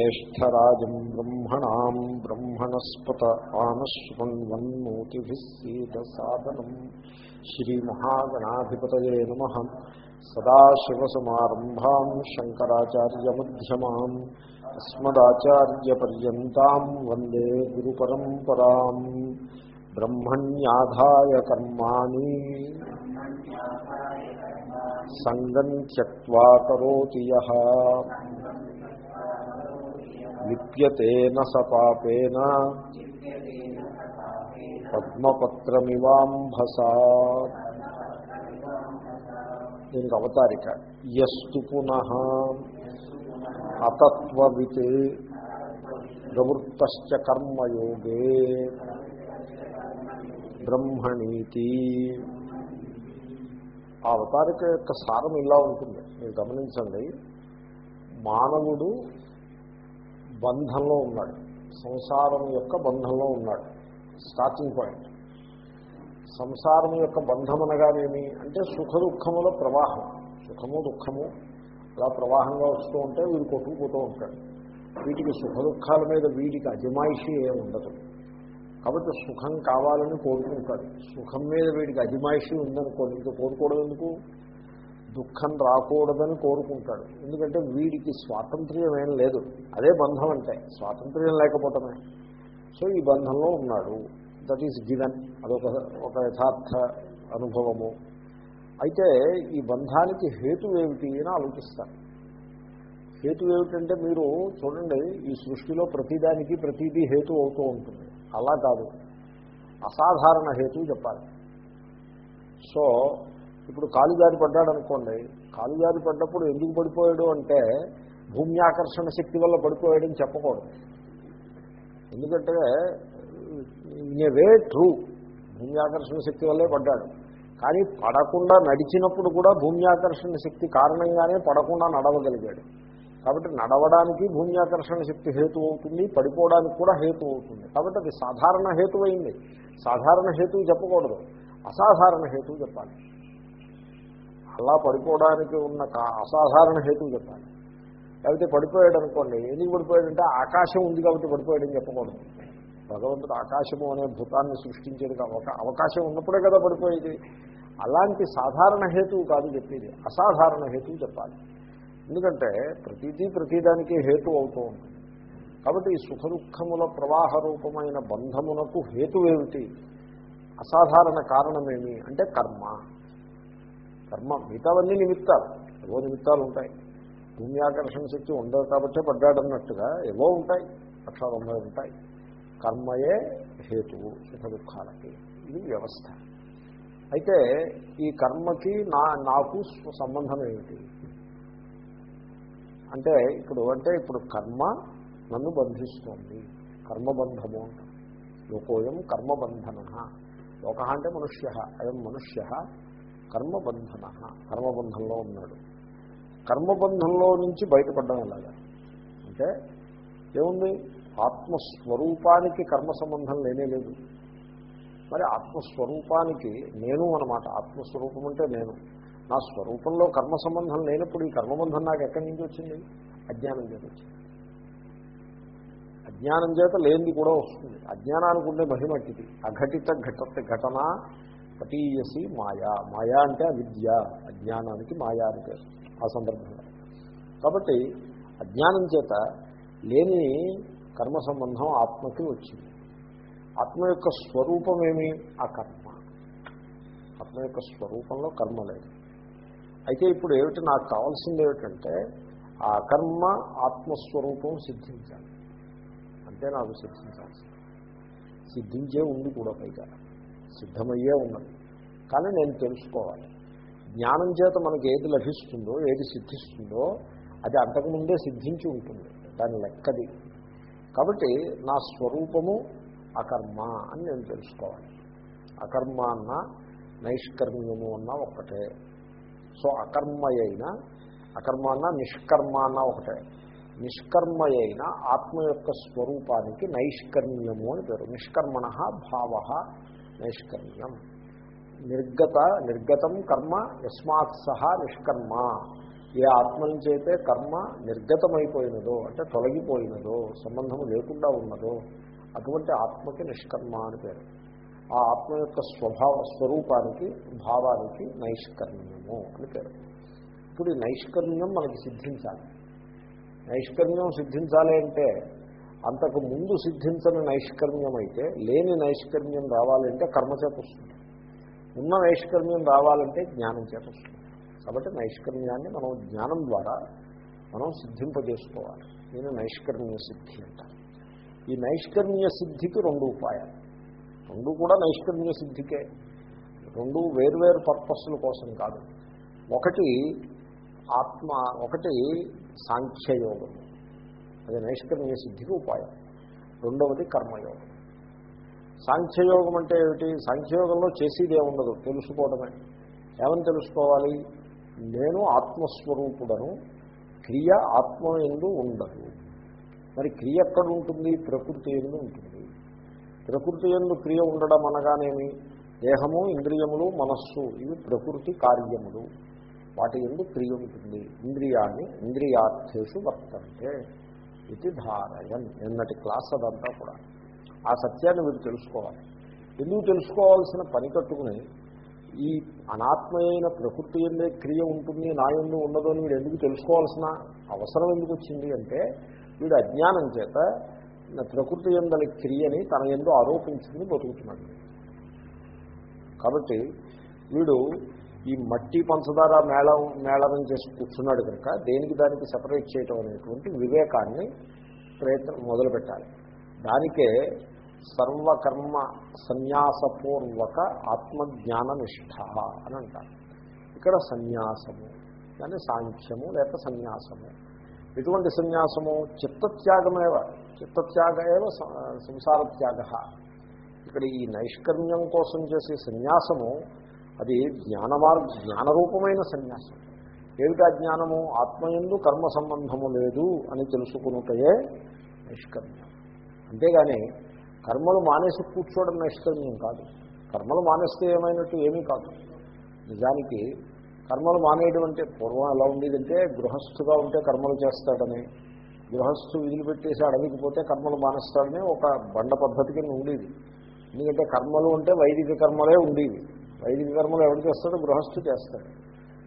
జ్యేష్టరాజం బ్రహ్మణాం బ్రహ్మణస్పత ఆనశ్వన్వన్నోతిభిः సీదసాదనం శ్రీమహాగణాధిపతయే నమ. సదాశివసమారంభాం శంకరాచార్యమ్యమాం అస్మదాచార్యపర్యంతం వందే గురుపరంపరాం. బ్రహ్మణ్యాధాయ కర్మాణి సంగం త్యక్వా కరోతి యః. లిప్యతేన సపాపేన పద్మపత్రమివాంభసా. దీనికి అవతారిక. యస్తు పునః అతత్వవిత్ ప్రవృత్త కర్మయోగే. బ్రహ్మణీతి. ఆ అవతారిక యొక్క సారం ఇలా ఉంటుంది. మీరు గమనించండి. మానవుడు బంధంలో ఉన్నాడు. సంసారం యొక్క బంధంలో ఉన్నాడు. Starting point. సంసారం యొక్క బంధం అనగానేమి? అంటే సుఖ దుఃఖముల ప్రవాహం. సుఖము దుఃఖము అలా ప్రవాహంగా వస్తూ ఉంటే వీడు కొట్టుకుపోతూ ఉంటాడు. వీటికి సుఖ దుఃఖాల మీద వీడికి అజమాయిషి ఏమి ఉండదు. కాబట్టి సుఖం కావాలని కోరుకుంటాడు. సుఖం మీద వీడికి అజమాయిషి ఉందనుకోండి ఇంకా కోరుకోవడం ఎందుకు? దుఃఖం రాకూడదని కోరుకుంటాడు. ఎందుకంటే వీడికి స్వాతంత్ర్యం ఏం లేదు. అదే బంధం అంటే స్వాతంత్ర్యం లేకపోవటమే. సో ఈ బంధంలో ఉన్నాడు. దట్ ఈస్ గివెన్ అదొక ఒక యథార్థ అనుభవము. అయితే ఈ బంధానికి హేతు ఏమిటి అని ఆలోచిస్తారు హేతు ఏమిటంటే మీరు చూడండి ఈ సృష్టిలో ప్రతిదానికి ప్రతిదీ హేతు అవుతూ ఉంటుంది. అలా కాదు. అసాధారణ హేతు చెప్పాలి. సో ఇప్పుడు కాలుజారి పడ్డాడు అనుకోండి కాలుజారి పడ్డప్పుడు ఎందుకు పడిపోయాడు అంటే భూమి ఆకర్షణ శక్తి వల్ల పడిపోయాడని చెప్పకూడదు. ఎందుకంటే ఇన్ వే ట్రూ భూమి ఆకర్షణ శక్తి వల్లే పడ్డాడు. కానీ పడకుండా నడిచినప్పుడు కూడా భూమి ఆకర్షణ శక్తి కారణంగానే పడకుండా నడవగలిగాడు. కాబట్టి నడవడానికి భూమి ఆకర్షణ శక్తి హేతు అవుతుంది పడిపోవడానికి కూడా హేతు అవుతుంది. కాబట్టి అది సాధారణ హేతు అయింది సాధారణ హేతువు చెప్పకూడదు. అసాధారణ హేతువు చెప్పాలి. అలా పడిపోవడానికి ఉన్న అసాధారణ హేతులు చెప్పాలి. లేకపోతే పడిపోయాడు అనుకోండి ఎందుకు పడిపోయాడంటే ఆకాశం ఉంది కాబట్టి పడిపోయాడని చెప్పకూడదు. భగవంతుడు ఆకాశము అనే భూతాన్ని సృష్టించేది ఒక అవకాశం ఉన్నప్పుడే కదా పడిపోయేది. అలాంటి సాధారణ హేతువు కాదు చెప్పేది. అసాధారణ హేతువు చెప్పాలి. ఎందుకంటే ప్రతిదీ ప్రతిదానికి హేతు అవుతూ ఉంటుంది. కాబట్టి ఈ సుఖ దుఃఖముల ప్రవాహ రూపమైన బంధమునకు హేతువేమిటి? అసాధారణ కారణమేమి? అంటే కర్మ. కర్మ మిగతావన్నీ నిమిత్తాలు. ఏవో నిమిత్తాలు ఉంటాయి. భూమ్యాకర్షణ శక్తి ఉండదు కాబట్టే పడ్డాడన్నట్టుగా ఏవో ఉంటాయి. లక్ష తొంభై ఉంటాయి. కర్మయే హేతువు సుఖ దుఃఖాలకి. ఇది వ్యవస్థ. అయితే ఈ కర్మకి నా నాకు సంబంధం ఏమిటి? అంటే ఇప్పుడు అంటే ఇప్పుడు కర్మ నన్ను బంధిస్తోంది. కర్మబంధము అంట లోకోయం కర్మబంధన. లోక అంటే మనుష్య. అయం మనుష్య. కర్మబంధన కర్మబంధంలో ఉన్నాడు. కర్మబంధంలో నుంచి బయటపడడం ఎలాగా? అంటే ఏముంది? ఆత్మస్వరూపానికి కర్మ సంబంధం లేనే లేదు. మరి ఆత్మస్వరూపానికి నేను అనమాట ఆత్మస్వరూపం అంటే నేను. నా స్వరూపంలో కర్మ సంబంధం లేనప్పుడు ఈ కర్మబంధం నాకు ఎక్కడి నుంచి వచ్చింది? అజ్ఞానం చేత వచ్చింది. అజ్ఞానం చేత లేనిది కూడా వస్తుంది. అజ్ఞానానికి ఉండే మహిమట్టిది అఘటిత ఘట ఘటన పటీయసి మాయా. మాయా అంటే అవిద్య అజ్ఞానానికి మాయా అని పేరు ఆ సందర్భంలో. కాబట్టి అజ్ఞానం చేత లేని కర్మ సంబంధం ఆత్మకి వచ్చింది. ఆత్మ యొక్క స్వరూపమేమి? ఆ కర్మ. ఆత్మ యొక్క స్వరూపంలో కర్మ లేదు. అయితే ఇప్పుడు ఏమిటి? నాకు కావాల్సింది ఏమిటంటే ఆ కర్మ ఆత్మస్వరూపం సిద్ధించాలి. అంతే నాకు సిద్ధించాల్సింది. సిద్ధించే ఉంది కూడా పైగా సిద్ధమయ్యే ఉన్నది కానీ నేను తెలుసుకోవాలి. జ్ఞానం చేత మనకి ఏది లభిస్తుందో ఏది సిద్ధిస్తుందో అది అంతకుముందే సిద్ధించి ఉంటుంది. దాని లెక్కది. కాబట్టి నా స్వరూపము అకర్మ అని నేను తెలుసుకోవాలి. అకర్మ అన్న నైష్కర్మ్యము అన్న ఒక్కటే. సో అకర్మ అయిన అకర్మ అన్న నిష్కర్మ అన్న ఒకటే. నిష్కర్మ అయిన ఆత్మ యొక్క స్వరూపానికి నైష్కర్మ్యము అని పేరు. నిష్కర్మణ భావ నైష్కర్మ్యం నిర్గత నిర్గతం కర్మ యస్మాత్ సహా నిష్కర్మ. ఏ ఆత్మ నుంచి అయితే కర్మ నిర్గతమైపోయినదో అంటే తొలగిపోయినదో సంబంధం లేకుండా ఉన్నదో అటువంటి ఆత్మకి నిష్కర్మ అని పేరు. ఆ ఆత్మ యొక్క స్వభావ స్వరూపానికి భావానికి నైష్కర్మ్యము అని పేరు. ఇప్పుడు ఈ నైష్కర్మ్యం మనకి సిద్ధించాలి. నైష్కర్మ్యం సిద్ధించాలి అంటే అంతకు ముందు సిద్ధించని నైష్కర్మ్యం అయితే లేని నైష్కర్మ్యం రావాలంటే కర్మ చేత వస్తుంది. ఉన్న నైష్కర్మ్యం రావాలంటే జ్ఞానం చేత వస్తుంది. కాబట్టి నైష్కర్మ్యాన్ని మనం జ్ఞానం ద్వారా మనం సిద్ధింపజేసుకోవాలి. నేను నైష్కర్మ్య సిద్ధి అంటాను ఈ నైష్కర్మ్య సిద్ధికి రెండు ఉపాయాలు. రెండు కూడా నైష్కర్మ్య సిద్ధికే. రెండు వేర్వేరు పర్పస్ల కోసం కాదు. ఒకటి ఆత్మ ఒకటి సాంఖ్యయోగం అది నైష్కర్మ్య సిద్ధికి ఉపాయం. రెండవది కర్మయోగం. సాంఖ్యయోగం అంటే ఏమిటి? సాంఖ్యయోగంలో చేసేది ఏముండదు తెలుసుకోవడమే. ఏమని తెలుసుకోవాలి? నేను ఆత్మస్వరూపుడను క్రియ ఆత్మ ఎందు ఉండదు మరి క్రియ ఎక్కడ ఉంటుంది ప్రకృతి ఎందు ఉంటుంది. ప్రకృతి ఎందు క్రియ ఉండడం అనగానేమి? దేహము ఇంద్రియములు మనస్సు ఇవి ప్రకృతి కార్యములు. వాటి ఎందు క్రియ ఉంటుంది. ఇంద్రియాన్ని ఇంద్రియార్థేషు వర్తంటే ఇది ధారయన్ నిన్నటి క్లాస్ అదంతా కూడా. ఆ సత్యాన్ని మీరు తెలుసుకోవాలి. ఎందుకు తెలుసుకోవాల్సిన పని కట్టుకుని ఈ అనాత్మయైన ప్రకృతి ఎందే క్రియ ఉంటుంది నా ఎందు ఉండదు అని వీడు ఎందుకు తెలుసుకోవాల్సిన అవసరం ఎందుకు వచ్చింది అంటే వీడు అజ్ఞానం చేత ప్రకృతి ఎందలి క్రియని తన ఎందు ఆరోపించుకుని బతుకుతున్నాడు. కాబట్టి వీడు ఈ మట్టి పంచదార మేళం మేళనం చేసి కూర్చున్నాడు కనుక దేనికి దానికి సపరేట్ చేయటం అనేటువంటి వివేకాన్ని ప్రయత్నం మొదలుపెట్టాలి. దానికే సర్వకర్మ సన్యాసపూర్వక ఆత్మజ్ఞాన నిష్ఠ అని అంటారు. ఇక్కడ సన్యాసము కానీ సాంఖ్యము లేక సన్యాసము. ఎటువంటి సన్యాసము? చిత్తత్యాగమేవ చిత్తత్యాగ ఏవ సంసార త్యాగ ఇక్కడ ఈ నైష్కర్మ్యం కోసం చేసే సన్యాసము అది జ్ఞానమార్ జ్ఞానరూపమైన సన్యాసం. ఏమిటా జ్ఞానము? ఆత్మయందు కర్మ సంబంధము లేదు అని తెలుసుకున్నటయే నైష్కర్మ్యం అంతేగాని కర్మలు మానేసి కూర్చోవడం నైష్కర్మ్యం కాదు. కర్మలు మానేస్తే ఏమైనట్టు ఏమీ కాదు. నిజానికి కర్మలు మానేయడం అంటే పూర్వం ఎలా ఉండేదంటే గృహస్థుగా ఉంటే కర్మలు చేస్తాడని గృహస్థు విధులు పెట్టేసి అడవికి పోతే కర్మలు మానేస్తాడని ఒక బండ పద్ధతి కింద ఉండేది. ఎందుకంటే కర్మలు అంటే వైదిక కర్మలే ఉండేవి. వైదిక కర్మలు ఎవరు చేస్తాడు గృహస్థు చేస్తాడు.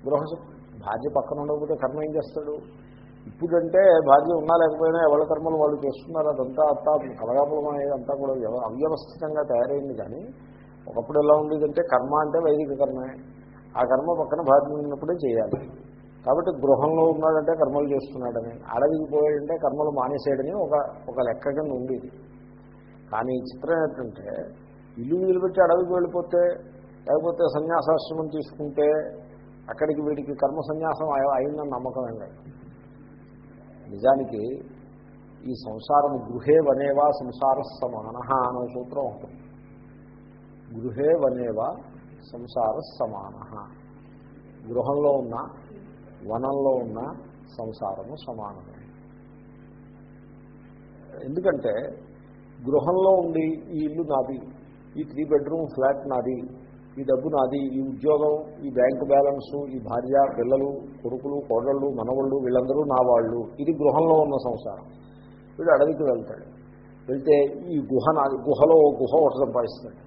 గృహస్థు భార్య పక్కన ఉండకపోతే కర్మ ఏం చేస్తాడు? ఇప్పుడంటే భార్య ఉన్నా లేకపోయినా ఎవరి కర్మలు వాళ్ళు చేస్తున్నారు? అదంతా అంతా కలగాపులం అనేది అంతా కూడా అవ్యవస్థితంగా తయారైంది కానీ ఒకప్పుడు ఎలా ఉండేదంటే కర్మ అంటే వైదిక కర్మే. ఆ కర్మ పక్కన భార్య ఉన్నప్పుడే చేయాలి. కాబట్టి గృహంలో ఉన్నాడంటే కర్మలు చేస్తున్నాడని అడవికి పోయాడంటే కర్మలు మానేసేయడని ఒక ఒక లెక్క కింద ఉండేది. కానీ చిత్రం ఏంటంటే ఇల్లు నిలబెట్టి అడవికి వెళ్ళిపోతే లేకపోతే సన్యాసాశ్రమం తీసుకుంటే అక్కడికి వీడికి కర్మ సన్యాసం అయిందని నమ్మకం అండి లేదు. నిజానికి ఈ సంసారం గృహే వనేవా సంసార సమాన అనే సూత్రం ఉంటుంది. గృహే వనేవా సంసార సమాన గృహంలో ఉన్న వనంలో ఉన్న సంసారము సమానమే. ఎందుకంటే గృహంలో ఉండి ఈ ఇల్లు నాది ఈ త్రీ బెడ్రూమ్ ఫ్లాట్ నాది ఈ డబ్బు నాది ఈ ఉద్యోగం ఈ బ్యాంకు బ్యాలెన్సు ఈ భార్య పిల్లలు కొడుకులు కోడళ్ళు మనవళ్ళు వీళ్ళందరూ నా వాళ్ళు. ఇది గృహంలో ఉన్న సంసారం. వీడు అడవికి వెళ్తాడు. వెళ్తే ఈ గుహ నాది గుహలో గుహ ఒకటి సంపాదిస్తాడు.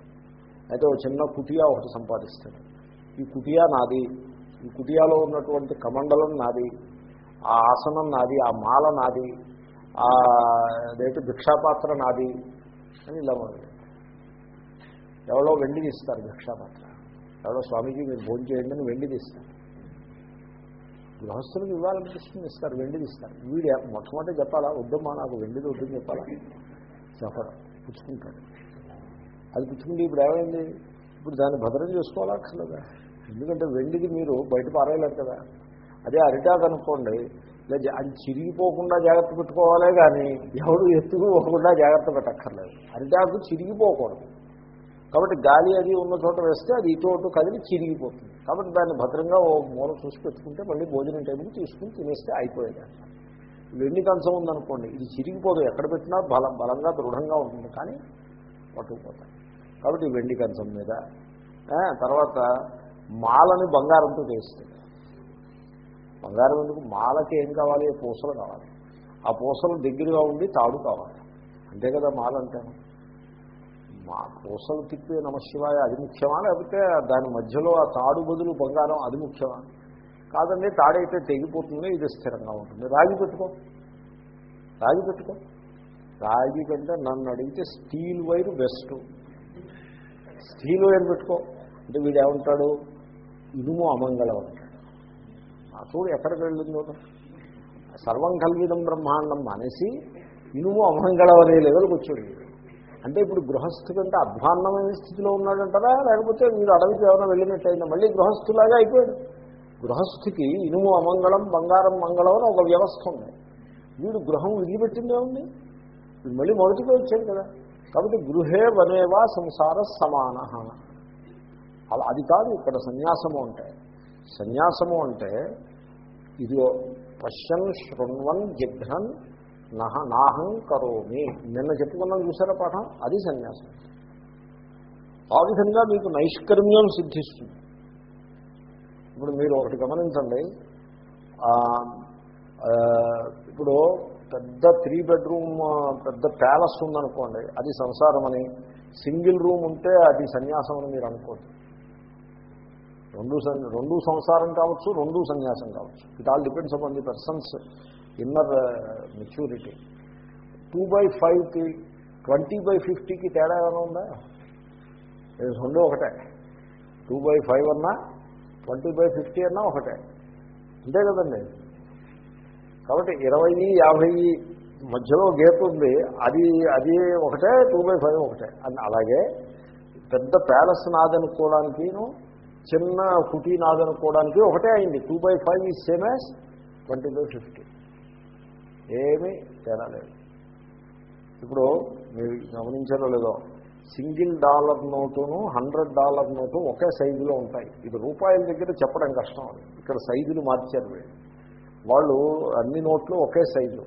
అయితే ఒక చిన్న కుటియా ఒకటి సంపాదిస్తాడు. ఈ కుటియా నాది ఈ కుటియాలో ఉన్నటువంటి కమండలం నాది ఆ ఆసనం నాది ఆ మాల నాది ఆ రేటు భిక్షాపాత్ర నాది అని ఇలా మొదలు ఎవరో వెండి తీస్తారు భిక్షాపాత్ర. ఎవరో స్వామీజీ మీరు భోజనం చేయండి అని వెండి తీస్తారు. గృహస్థులకు ఇవ్వాలనిపిస్తుంది ఇస్తారు వెండి తీస్తారు. వీడు మొట్టమొదటి చెప్పాలా వద్దమ్మా నాకు వెండిది వద్దని చెప్పాలా? చెప్పడం పుచ్చుకుంటాడు. అది పుచ్చుకుంటే ఇప్పుడు ఏమైంది? ఇప్పుడు దాన్ని భద్రం చేసుకోవాలక్కర్లేదా ఎందుకంటే వెండిది మీరు బయట పారేయలేరు కదా. అదే అరిటాకు అనుకోండి లేదా అది చిరిగిపోకుండా జాగ్రత్త పెట్టుకోవాలే కానీ ఎవడు ఎత్తుకుపోకుండా జాగ్రత్త పెట్టక్కర్లేదు. అరిటాకు చిరిగిపోకూడదు. కాబట్టి గాలి అది ఉన్న చోట వేస్తే అది ఇటు అటు కదిలి చిరిగిపోతుంది. కాబట్టి దాన్ని భద్రంగా ఓ మూల చూసి పెట్టుకుంటే మళ్ళీ భోజనం టైంకి తీసుకుని తినేస్తే అయిపోయేది. వెండి కంచం ఉందనుకోండి ఇది చిరిగిపోదు ఎక్కడ పెట్టినా బలం బలంగా దృఢంగా ఉంటుంది కానీ పట్టుకుపోతాయి. కాబట్టి వెండి కంచం మీద తర్వాత మాలని బంగారంతో చేస్తుంది బంగారం ఎందుకు? మాలకి ఏం కావాలి? పూసలు కావాలి. ఆ పూసలు దగ్గరగా ఉండి తాడు కావాలి. అంతే కదా మాల అంటాను మా పూసలు తిప్పే నమశివాయ అది ముఖ్యమా? లేకపోతే దాని మధ్యలో ఆ తాడు బదులు బంగారం అది ముఖ్యమా? కాదండి తాడైతే తెగిపోతుంది ఇది స్థిరంగా ఉంటుంది. రాగి పెట్టుకో. రాగి పెట్టుకో. రాగి కంటే నన్ను అడిగితే steel wire best. Steel wire పెట్టుకో. అంటే వీడు ఏమంటాడు? ఇనుము అమంగళం అంటాడు. ఆ చూడు ఎక్కడికి వెళ్ళిందో. సర్వం కల్విదం బ్రహ్మాండం మానేసి ఇనుము అమంగళం అనే లెవెల్కి వచ్చాడు. వీడు. అంటే ఇప్పుడు గృహస్థు కంటే అధ్వాన్నమైన స్థితిలో ఉన్నాడంటారా? లేకపోతే మీరు అడవికి ఏమైనా వెళ్ళినట్టయినా మళ్ళీ గృహస్థులాగా అయిపోయాడు. గృహస్థుకి ఇనుము అమంగళం బంగారం మంగళం అని ఒక వ్యవస్థ ఉంది. వీడు గృహం విడిపెట్టిందే ఉంది మళ్ళీ మొదటికి వచ్చాడు కదా. కాబట్టి గృహే వనేవా సంసార సమాన అలా అది కాదు ఇక్కడ సన్యాసము అంటే. సన్యాసము అంటే ఇది పశ్యన్ శృణ్వన్ జిఘ్నన్ నహ నాహం కరోమి. నిన్న చెప్పుకున్నాం చూసారా పాఠం? అది సన్యాసం. ఆ విధంగా మీకు నైష్కర్మ్యం సిద్ధిస్తుంది. ఇప్పుడు మీరు ఒకటి గమనించండి. ఇప్పుడు పెద్ద త్రీ బెడ్రూమ్ పెద్ద ప్యాలెస్ ఉందనుకోండి అది సంసారం అని సింగిల్ రూమ్ ఉంటే అది సన్యాసం అని మీరు అనుకోండి రెండు సన్- రెండు సంసారం కావచ్చు రెండు సన్యాసం కావచ్చు. It all depends upon the person's inner maturity two by ఫైవ్కి ట్వంటీ బై ఫిఫ్టీకి తేడా ఏమైనా ఉందా? రెండు ఒకటే. టూ బై ఫైవ్ అన్నా ట్వంటీ బై ఫిఫ్టీ అన్నా ఒకటే. అంతే కదండి? కాబట్టి ఇరవై యాభై మధ్యలో గేప్ ఉంది. అది అది ఒకటే టూ బై ఫైవ్ ఒకటే. అని అలాగే పెద్ద ప్యాలెస్ నాదనుకోవడానికిను చిన్న కుటీ నాదనుకోవడానికి ఒకటే అయింది. Two by five is same as twenty by fifty ఏమీ తేడా లేదు ఇప్పుడు మీరు గమనించారో లేదో సింగిల్ డాలర్ నోటును హండ్రెడ్ డాలర్ నోటు ఒకే సైజులో ఉంటాయి. ఇది రూపాయల దగ్గర చెప్పడం కష్టం ఇక్కడ సైజులు మార్చారు వీళ్ళు. వాళ్ళు అన్ని నోట్లు ఒకే సైజు.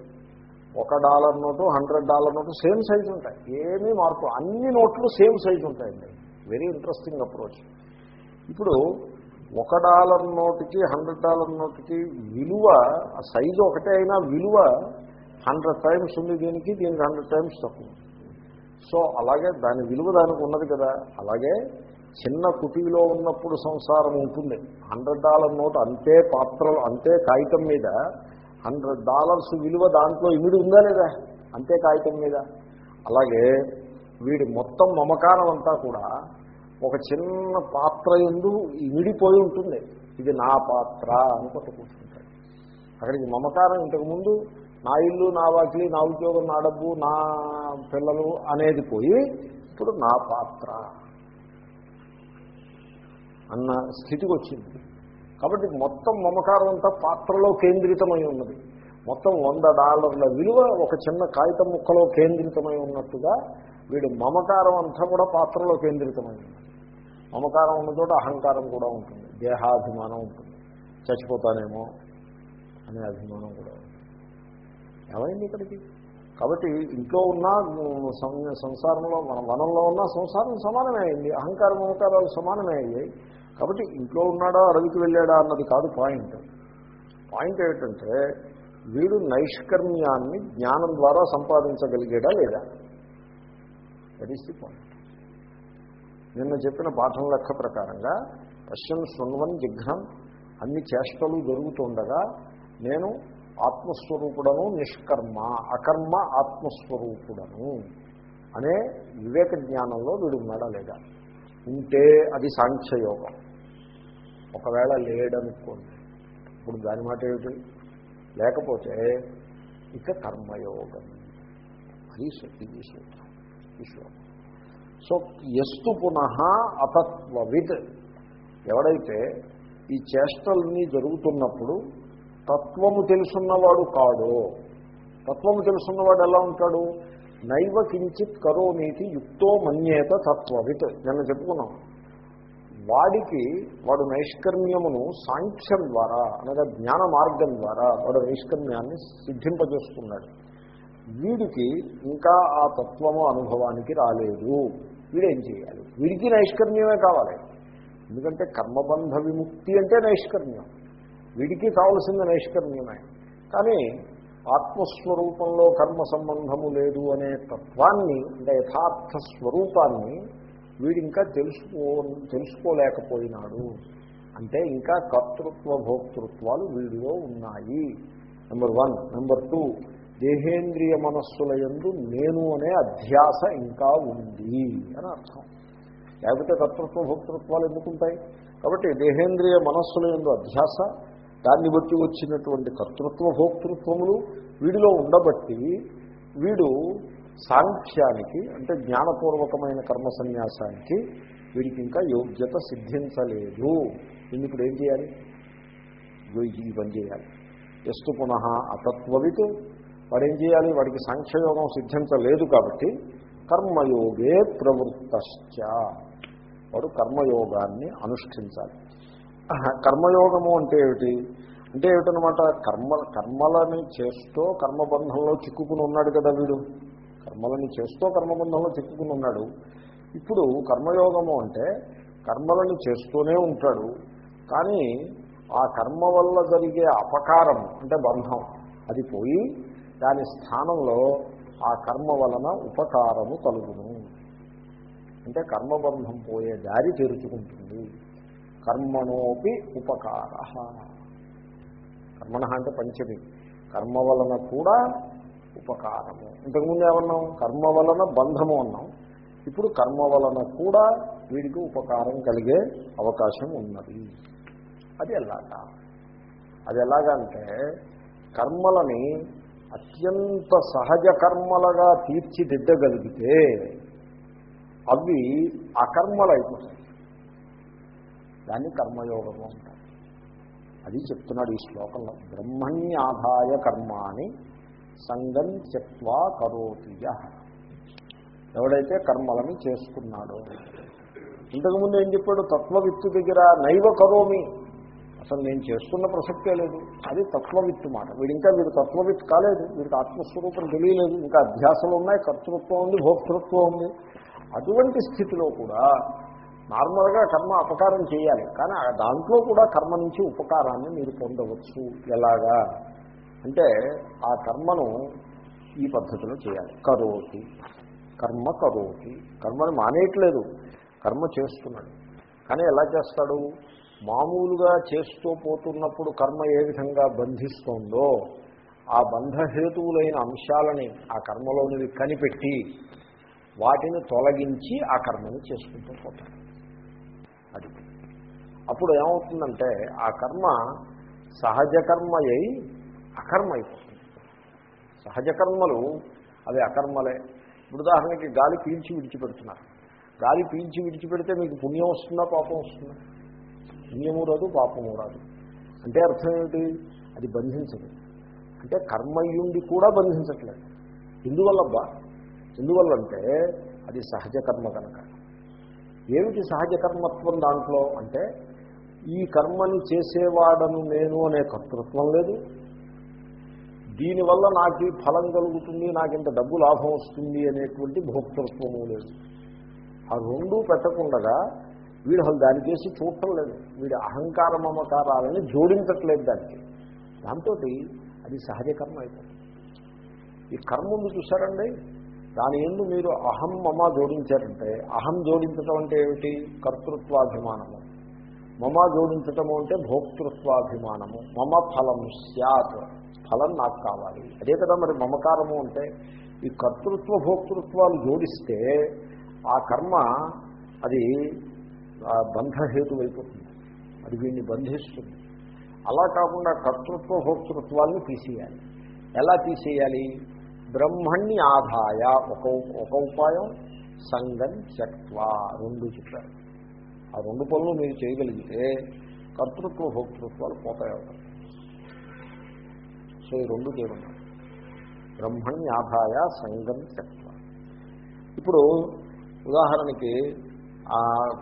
ఒక dollar note hundred dollar note same size ఉంటాయి. ఏమీ మార్పు. అన్ని నోట్లు సేమ్ సైజు ఉంటాయండి. వెరీ ఇంట్రెస్టింగ్ అప్రోచ్ ఇప్పుడు ఒక డాలర్ నోటుకి హండ్రెడ్ డాలర్ నోటుకి విలువ ఆ సైజు ఒకటే అయినా విలువ హండ్రెడ్ టైమ్స్ ఉంది దీనికి దీనికి హండ్రెడ్ టైమ్స్ తక్కువ. సో అలాగే దాని విలువ దానికి ఉన్నది కదా. అలాగే చిన్న కుటీలో ఉన్నప్పుడు సంసారం ఉంటుంది. హండ్రెడ్ డాలర్ నోట్ అంతే పాత్రలు అంతే కాగితం మీద హండ్రెడ్ డాలర్స్ విలువ దాంట్లో ఇమిడి ఉందా లేదా? అంతే కాగితం మీద. అలాగే వీడి మొత్తం మమకారం అంతా కూడా ఒక చిన్న పాత్ర ఎందు ఇమిడిపోయి ఉంటుంది. ఇది నా పాత్ర అనుకుంటూ కూర్చుంటాడు అక్కడికి మమకారం ఇంతకుముందు నా ఇల్లు నా వాకిలి నా ఉద్యోగం నా డబ్బు నా పిల్లలు అనేది పోయి ఇప్పుడు నా పాత్ర అన్న స్థితికి వచ్చింది. కాబట్టి మొత్తం మమకారం అంతా పాత్రలో కేంద్రితమై ఉన్నది. మొత్తం వంద డాలర్ల విలువ ఒక చిన్న కాగితం ముక్కలో కేంద్రితమై ఉన్నట్టుగా వీడు మమకారం అంతా కూడా పాత్రలో కేంద్రితమై ఉన్నది. మమకారం ఉన్న చోట అహంకారం కూడా ఉంటుంది. దేహాభిమానం ఉంటుంది. చచ్చిపోతానేమో అనే అభిమానం కూడా ఉంటుంది. ఏమైంది ఇక్కడికి? కాబట్టి ఇంట్లో ఉన్నా సంసారంలో మన వనంలో ఉన్న సంసారం సమానమే అయింది. అహంకార మమకారాలు సమానమే అయ్యాయి. కాబట్టి ఇంట్లో ఉన్నాడా అడవికి వెళ్ళాడా అన్నది కాదు పాయింట్. పాయింట్ ఏమిటంటే వీడు నైష్కర్మ్యాన్ని జ్ఞానం ద్వారా సంపాదించగలిగాడా లేదా? దట్ ఈస్ ది పాయింట్ నిన్న చెప్పిన పాఠం లెక్క ప్రకారంగా పశ్చిమ శృణ్వన్ జిఘ్నం అన్ని చేష్టలు జరుగుతుండగా నేను ఆత్మస్వరూపుడను నిష్కర్మ అకర్మ ఆత్మస్వరూపుడను అనే వివేక జ్ఞానంలో వీడు ఉన్నాడా లేదా? ఉంటే అది సాంఖ్యయోగం. ఒకవేళ లేడనుకోండి ఇప్పుడు దాని మాట ఏమిటి? లేకపోతే ఇక కర్మయోగం. అది ఇది సూత్రం ఈ శ్లోకం. సో ఎస్తు పునః అతత్వవిత్. ఎవడైతే ఈ చేష్టలన్నీ జరుగుతున్నప్పుడు తత్వము తెలుసున్నవాడు కాడో. తత్వము తెలుసున్నవాడు ఎలా ఉంటాడు? నైవ కించిత్ కరోనీతి యుక్తో మన్యేత తత్వవిత్. నిన్న చెప్పుకున్నాం. వాడికి వాడు నైష్కర్మ్యమును సాంఖ్యం ద్వారా అనగా జ్ఞాన మార్గం ద్వారా వాడు నైష్కర్మ్యాన్ని సిద్ధింపజేస్తున్నాడు. వీడికి ఇంకా ఆ తత్వము అనుభవానికి రాలేదు. వీడేం చేయాలి? వీడికి నైష్కర్మ్యమే కావాలి. ఎందుకంటే కర్మబంధ విముక్తి అంటే నైష్కర్మ్యం. వీడికి కావలసింది నైష్కర్మ్యమే. కానీ ఆత్మస్వరూపంలో కర్మ సంబంధము లేదు అనే తత్వాన్ని అంటే యథార్థ స్వరూపాన్ని వీడు ఇంకా తెలుసుకో తెలుసుకోలేకపోయినాడు. అంటే ఇంకా కర్తృత్వ భోక్తృత్వాలు వీడిలో ఉన్నాయి. నెంబర్ వన్ నెంబర్ టూ దేహేంద్రియ మనస్సుల యందు నేను అనే అధ్యాస ఇంకా ఉంది అని అర్థం. లేకపోతే కర్తృత్వ భోక్తృత్వాలు ఎందుకుంటాయి? కాబట్టి దేహేంద్రియ మనస్సుల ఎందు అధ్యాస దాన్ని బట్టి వచ్చినటువంటి కర్తృత్వ భోక్తృత్వములు వీడిలో ఉండబట్టి వీడు సాంఖ్యానికి అంటే జ్ఞానపూర్వకమైన కర్మ సన్యాసానికి వీడికి ఇంకా యోగ్యత సిద్ధించలేదు. దీన్ని ఇప్పుడు ఏం చేయాలి? ఇగో ఈ పని చేయాలి. ఎస్తు పునః అతత్వవిత్ వాడు ఏం చేయాలి? వాడికి సాంఖ్యయోగం సిద్ధించలేదు కాబట్టి కర్మయోగే ప్రవృత్తశ్చ. వాడు కర్మయోగాన్ని అనుష్ఠించాలి. కర్మయోగము అంటే ఏమిటి? అంటే ఏమిటనమాట కర్మ కర్మలని చేస్తూ కర్మబంధంలో చిక్కుకుని ఉన్నాడు కదా వీడు. కర్మలని చేస్తూ కర్మబంధంలో చిక్కుకుని ఉన్నాడు. ఇప్పుడు కర్మయోగము అంటే కర్మలను చేస్తూనే ఉంటాడు. కానీ ఆ కర్మ వల్ల జరిగే అపకారం అంటే బంధం అది పోయి దాని స్థానంలో ఆ కర్మ వలన ఉపకారము కలుగును. అంటే కర్మబంధం పోయే దారి తెరుచుకుంటుంది. కర్మణోపి ఉపకార. కర్మణ అంటే పంచమి. కర్మ వలన కూడా ఉపకారము. ఇంతకుముందు ఏమన్నాం? కర్మ వలన బంధము అన్నాం. ఇప్పుడు కర్మ వలన కూడా వీడికి ఉపకారం కలిగే అవకాశం ఉన్నది. అది ఎలాగా? అది ఎలాగంటే కర్మలని అత్యంత సహజ కర్మలుగా తీర్చిదిద్దగలిగితే అవి అకర్మలు అయిపోతాయి దాన్ని కర్మయోగము అంటారు. అది చెప్తున్నాడు ఈ శ్లోకంలో. బ్రహ్మణ్యాధాయ కర్మాని సంగం చెప్వా కరోతియ ఎవడైతే కర్మలని చేసుకున్నాడో. ఇంతకుముందు ఏం చెప్పాడు? తత్వవిత్తు దగ్గర నైవ కరోమి. అసలు నేను చేస్తున్న ప్రసక్తే లేదు. అది తత్వవిత్తు మాట. వీడు ఇంకా వీడు తత్వవిత్ కాలేదు. వీడికి ఆత్మస్వరూపం తెలియలేదు. ఇంకా అధ్యాసలు ఉన్నాయి కర్తృత్వం ఉంది భోక్తృత్వం ఉంది. అటువంటి స్థితిలో కూడా నార్మల్గా కర్మ అపకారం చేయాలి. కానీ దాంట్లో కూడా కర్మ నుంచి ఉపకారాన్ని మీరు పొందవచ్చు. ఎలాగా? అంటే ఆ కర్మను ఈ పద్ధతిలో చేయాలి. కరోతి. కర్మ కరోతి. కర్మని మానేయట్లేదు. కర్మ చేస్తున్నాడు. కానీ ఎలా చేస్తాడు? మామూలుగా చేస్తూ పోతున్నప్పుడు కర్మ ఏ విధంగా బంధిస్తోందో ఆ బంధహేతువులైన అంశాలని ఆ కర్మలోనివి కనిపెట్టి వాటిని తొలగించి ఆ కర్మని చేసుకుంటూ పోతాడు అది. అప్పుడు ఏమవుతుందంటే ఆ కర్మ సహజ కర్మ అయి అకర్మ అయిపోతుంది. సహజ కర్మలు అవి అకర్మలే. ఉదాహరణకి గాలి పీల్చి విడిచిపెడుతున్నారు. గాలి పీల్చి విడిచిపెడితే మీకు పుణ్యం వస్తుందా పాపం వస్తుందా? పుణ్యము రాదు పాపము రాదు. అంటే అర్థం ఏమిటి? అది బంధించదు. అంటే కర్మయుండి కూడా బంధించట్లేదు. ఎందువల్లబ్బా ఎందువల్లంటే అది సహజ కర్మ కనుక ఏమిటి సహజ కర్మత్వం దాంట్లో? అంటే ఈ కర్మని చేసేవాడను నేను అనే కర్తృత్వం లేదు. దీనివల్ల నాకు ఈ ఫలం కలుగుతుంది నాకు ఇంత డబ్బు లాభం వస్తుంది అనేటువంటి భోక్తృత్వము లేదు. ఆ రెండూ పెట్టకుండగా వీడు అసలు దాని చేసి చూడటం లేదు. వీడి అహంకార మమకారాలని జోడించట్లేదు దానికి. దాంతో అది సహజ కర్మ అయిపోతుంది. ఈ కర్మ ఉంది చూసారండి దాని ఎందు మీరు అహం మమ జోడించారంటే అహం జోడించటం అంటే ఏమిటి? కర్తృత్వాభిమానము. మమ జోడించటము అంటే భోక్తృత్వాభిమానము. మమ ఫలం స్యాత్. ఫలం నాకు కావాలి. అదే కదా మరి మమకారము అంటే ఈ కర్తృత్వ భోక్తృత్వాలు జోడిస్తే ఆ కర్మ అది బంధహేతువైపోతుంది అది వీడిని బంధిస్తుంది. అలా కాకుండా కర్తృత్వ భోక్తృత్వాలను తీసేయాలి. ఎలా తీసేయాలి? బ్రహ్మణ్ణి ఆదాయ ఒక ఒక ఉపాయం సంగం చక్వా రెండు చెప్పారు. ఆ రెండు పనులు మీరు చేయగలిగితే కర్తృత్వ భోక్తృత్వాలు పోతాయి అవుతాయి సో ఈ రెండు చేయమన్నారు ఆదాయ సంగం చక్వ. ఇప్పుడు ఉదాహరణకి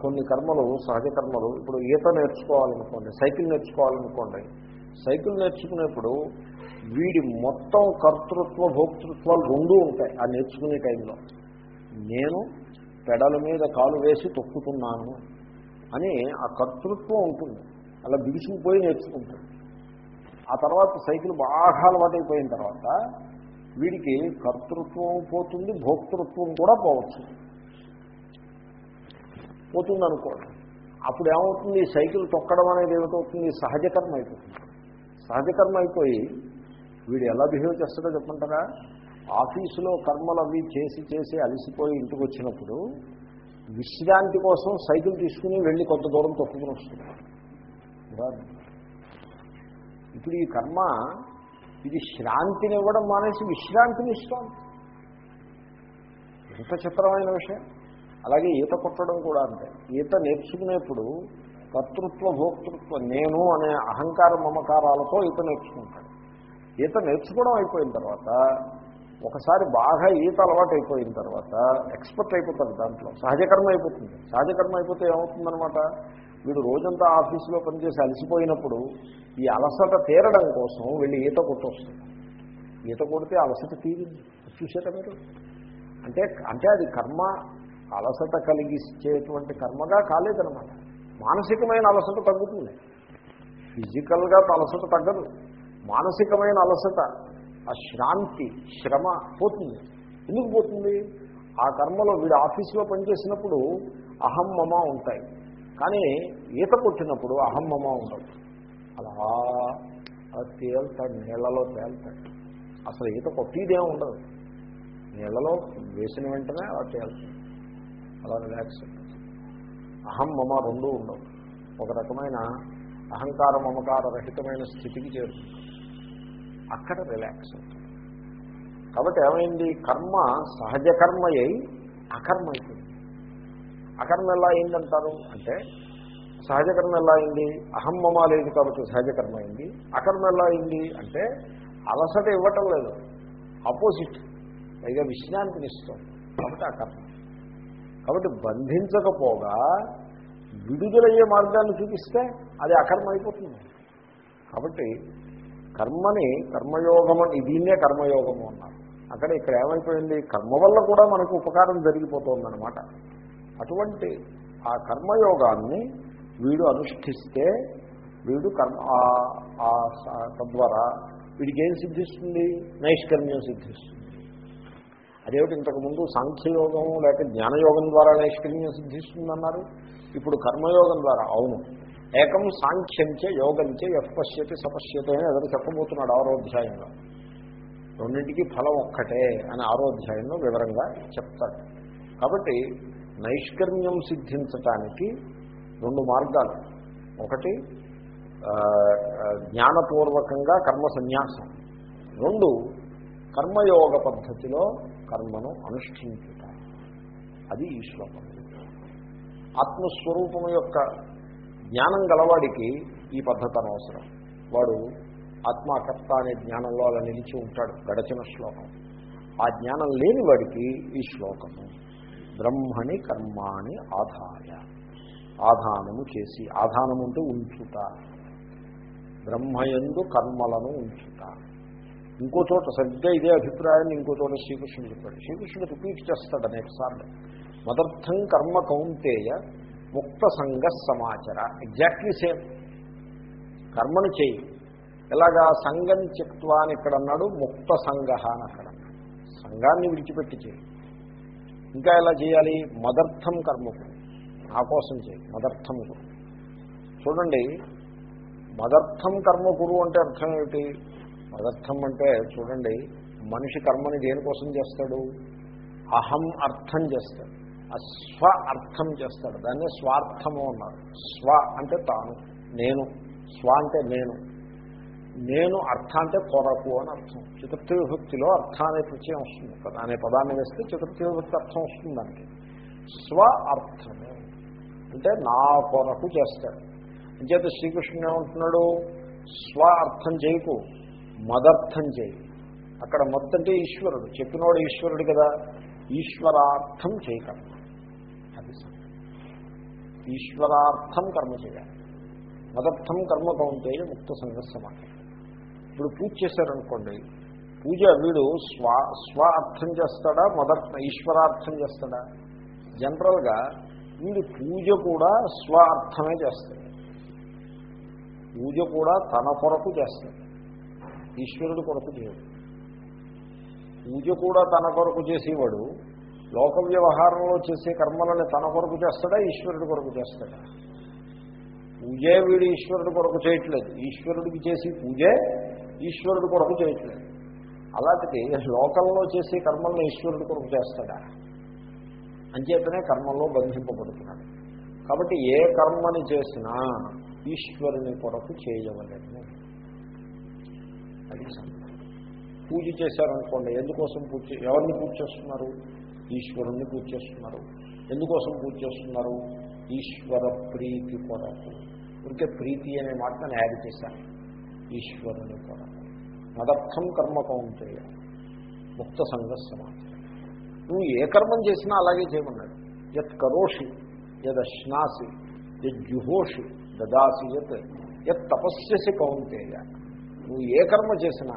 కొన్ని కర్మలు సహజ కర్మలు ఇప్పుడు ఈత నేర్చుకోవాలనుకోండి సైకిల్ నేర్చుకోవాలనుకోండి సైకిల్ నేర్చుకునేప్పుడు వీడి మొత్తం కర్తృత్వ భోక్తృత్వాలు రెండూ ఉంటాయి ఆ నేర్చుకునే టైంలో. నేను పెడల మీద కాలు వేసి తొక్కుతున్నాను అని ఆ కర్తృత్వం ఉంటుంది. అలా బిగుసుకుపోయి నేర్చుకుంటాడు. ఆ తర్వాత సైకిల్ బాగా అలవాటైపోయిన తర్వాత వీడికి కర్తృత్వం పోతుంది భోక్తృత్వం కూడా పోవచ్చు. పోతుంది అనుకోండి అప్పుడు ఏమవుతుంది సైకిల్ తొక్కడం అనేది ఏమిటవుతుంది? సహజకర్మ అయిపోతుంది. సహజకర్మ అయిపోయి వీడు ఎలా బిహేవ్ చేస్తాడో చెప్పంటారా ఆఫీసులో కర్మలు అవి చేసి చేసి అలసిపోయి ఇంటికి వచ్చినప్పుడు విశ్రాంతి కోసం సైకిల్ తీసుకుని వెళ్ళి కొంత దూరం తొక్కుకుని వస్తుంది. ఇప్పుడు ఈ కర్మ ఇది శ్రాంతిని ఇవ్వడం మానేసి విశ్రాంతిని ఇస్తాం ఎంత చిత్రమైన విషయం. అలాగే ఈత కొట్టడం కూడా అంతే. ఈత నేర్చుకునేప్పుడు కర్తృత్వ భోక్తృత్వ నేను అనే అహంకార మమకారాలతో ఈత నేర్చుకుంటాడు ఈత నేర్చుకోవడం అయిపోయిన తర్వాత ఒకసారి బాగా ఈత అలవాటు అయిపోయిన తర్వాత ఎక్స్పర్ట్ అయిపోతాడు దాంట్లో. సహజకర్మ అయిపోతుంది. సహజకర్మ అయిపోతే ఏమవుతుందనమాట వీడు రోజంతా ఆఫీసులో పనిచేసి అలసిపోయినప్పుడు ఈ అలసట తీరడం కోసం వెళ్ళి ఈత కొట్టొస్తుంది ఈత కొడితే అలసట తీరింది. చూసారా మీరు? అంటే అంటే అది కర్మ అలసట కలిగించేటువంటి కర్మగా కాలేదనమాట మానసికమైన అలసట తగ్గుతుంది. ఫిజికల్గా అలసట తగ్గదు. మానసికమైన అలసట ఆ శ్రాంతి శ్రమ పోతుంది. ఎందుకు పోతుంది? ఆ కర్మలో వీడు ఆఫీసులో పనిచేసినప్పుడు అహం మమ ఉంటాయి. కానీ ఈత కొట్టినప్పుడు అహం మమ ఉండదు అలా తేల్తాడు నీళ్ళలో తేల్తాడు అసలు ఈత కొట్టిదేం ఉండదు. నీళ్ళలో వేసిన వెంటనే అలా తేల్తాడు అలా రిలాక్స్ అహం మమ రెండూ ఉండవు. ఒక రకమైన అహంకార మమకార రహితమైన స్థితికి చేరుతుంది అక్కడ రిలాక్స్ అవుతుంది కాబట్టి ఏమైంది? కర్మ సహజ కర్మ అయి అకర్మ అయిపోయింది. అకర్మ ఎలా అయిందంటారు? అంటే సహజ కర్మ ఎలా అయింది? అహం మమ లేదు కాబట్టి సహజ కర్మ అయింది. అకర్మ ఎలా అయింది? అంటే అలసట ఇవ్వటం లేదు. ఆపోజిట్ పైగా విశ్రాంతిని ఇస్తాం కాబట్టి అకర్మ. కాబట్టి బంధించకపోగా విడుదలయ్యే మార్గాన్ని చూపిస్తే అది అకర్మ అయిపోతుంది. కాబట్టి కర్మని కర్మయోగం అని దీన్నే కర్మయోగము అన్నారు. అక్కడ ఇక్కడ ఏమైపోయింది? కర్మ వల్ల కూడా మనకు ఉపకారం జరిగిపోతుందన్నమాట. అటువంటి ఆ కర్మయోగాన్ని వీడు అనుష్ఠిస్తే వీడు కర్మ ఆ- ఆ స- తద్వారా వీడికి ఏం సిద్ధిస్తుంది? నైష్కర్మ్యం సిద్ధిస్తుంది. అదేమిటి ఇంతకుముందు సాంఖ్యయోగం లేక జ్ఞానయోగం ద్వారా నైష్కర్యం సిద్ధిస్తుందన్నారు? ఇప్పుడు కర్మయోగం ద్వారా అవును. ఏకం సాంఖ్యంచే యోగంచే ఎఫ్పశ్యతి సపశ్యతి అని ఎదురు చెప్పబోతున్నాడు ఆరో అధ్యాయంలో రెండింటికి ఫలం ఒక్కటే అని ఆరో అధ్యాయంలో వివరంగా చెప్తాడు. కాబట్టి నైష్కర్మ్యం సిద్ధించటానికి రెండు మార్గాలు. ఒకటి జ్ఞానపూర్వకంగా కర్మ సన్యాసం. రెండు కర్మయోగ పద్ధతిలో కర్మను అనుష్ఠించుట అది ఈ శ్లోకం ఆత్మస్వరూపం యొక్క జ్ఞానం గలవాడికి ఈ పద్ధతి అనవసరం. వాడు ఆత్మకర్త అనే జ్ఞానంలో అలా నిలిచి ఉంటాడు గడచిన శ్లోకం. ఆ జ్ఞానం లేని వాడికి ఈ శ్లోకము బ్రహ్మణి కర్మాణి ఆధాయ ఆధానము చేసి ఆధానము అంటే ఉంచుట బ్రహ్మయందు కర్మలను ఉంచుతా. ఇంకో చోట సరిగ్గా ఇదే అభిప్రాయాన్ని ఇంకో చోట శ్రీకృష్ణుడు చెప్పాడు. శ్రీకృష్ణుడు రిపీట్ చేస్తాడు అనేకసార్లు మదర్థం కర్మ కౌంతేయ ముక్త సంఘ సమాచార. ఎగ్జాక్ట్లీ సేమ్ కర్మను చేయి ఎలాగా? సంఘం చెప్తువా అని ఇక్కడ అన్నాడు ముక్త సంఘ అని అక్కడ సంఘాన్ని విడిచిపెట్టి చేయి ఇంకా ఎలా చేయాలి? మదర్థం కర్మకు. నా కోసం చేయి మదర్థం చూడండి మదర్థం కర్మ కురు అంటే అర్థం ఏమిటి? మదర్థం అంటే చూడండి మనిషి కర్మని దేనికోసం చేస్తాడు? అహం అర్థం చేస్తాడు. అస్వ స్వ అర్థం చేస్తాడు. దాన్నే స్వార్థము అన్నారు. స్వ అంటే తాను నేను. స్వ అంటే నేను. నేను అర్థ అంటే కొరకు అని అర్థం. చతుర్థ విభక్తిలో అర్థ అనే ప్రత్యయం వస్తుంది. కదా అనే పదాన్ని వేస్తే చతుర్థ విభక్తి అర్థం వస్తుంది దానికి. స్వ అర్థము అంటే నా కొరకు చేస్తాడు. అంచేత శ్రీకృష్ణుడు ఏమంటున్నాడు? స్వ అర్థం చేయకు. మదర్థం చేయి. అక్కడ మొత్తం అంటే ఈశ్వరుడు. చెప్పినోడు ఈశ్వరుడు కదా. ఈశ్వరార్థం చేయకర్మ అది ఈశ్వరార్థం కర్మ చేయాలి. మదర్థం కర్మ కౌంటేయ ముక్త సంఘర్షమాట ఇప్పుడు పూజ చేశారనుకోండి. పూజ వీడు స్వ స్వ అర్థం చేస్తాడా? మదర్థ ఈశ్వరార్థం చేస్తాడా? జనరల్గా వీడు పూజ కూడా స్వ అర్థమే చేస్తాడు. పూజ కూడా తన కొరకు చేస్తాడు. ఈశ్వరుడు కొరకు చేయడు. పూజ కూడా తన కొరకు చేసేవాడు. లోక వ్యవహారంలో చేసే కర్మలని తన కొరకు చేస్తాడా ఈశ్వరుడి కొరకు చేస్తాడా? పూజే వీడు ఈశ్వరుడి కొరకు చేయట్లేదు. ఈశ్వరుడికి చేసి పూజే ఈశ్వరుడి కొరకు చేయట్లేదు. అలాంటిది లోకంలో చేసే కర్మలను ఈశ్వరుడి కొరకు చేస్తాడా? అంచేతనే కర్మంలో బంధింపబడుతున్నాడు. కాబట్టి ఏ కర్మని చేసినా ఈశ్వరుని కొరకు చేయవలేదు. అది పూజ చేశారనుకోండి ఎందుకోసం పూజ ఎవరిని పూజ చేస్తున్నారు? ఈశ్వరుణ్ణి పూజ చేస్తున్నారు. ఎందుకోసం పూజ చేస్తున్నారు? ఈశ్వర ప్రీతి కొరకు. ఇంకే ప్రీతి అనే మాట నేను యాడ్ చేశాను ఈశ్వరుని కొరకు. మదర్థం కర్మ కౌంటేయ ముక్త సంఘ నువ్వు ఏ కర్మం చేసినా అలాగే చేయమన్నాడు. యత్ కరోషి యదశ్నాసి యజ్జుహోషి దదాసి యత్ యత్ తపస్యసి కౌంటేయ నువ్వు ఏ కర్మ చేసినా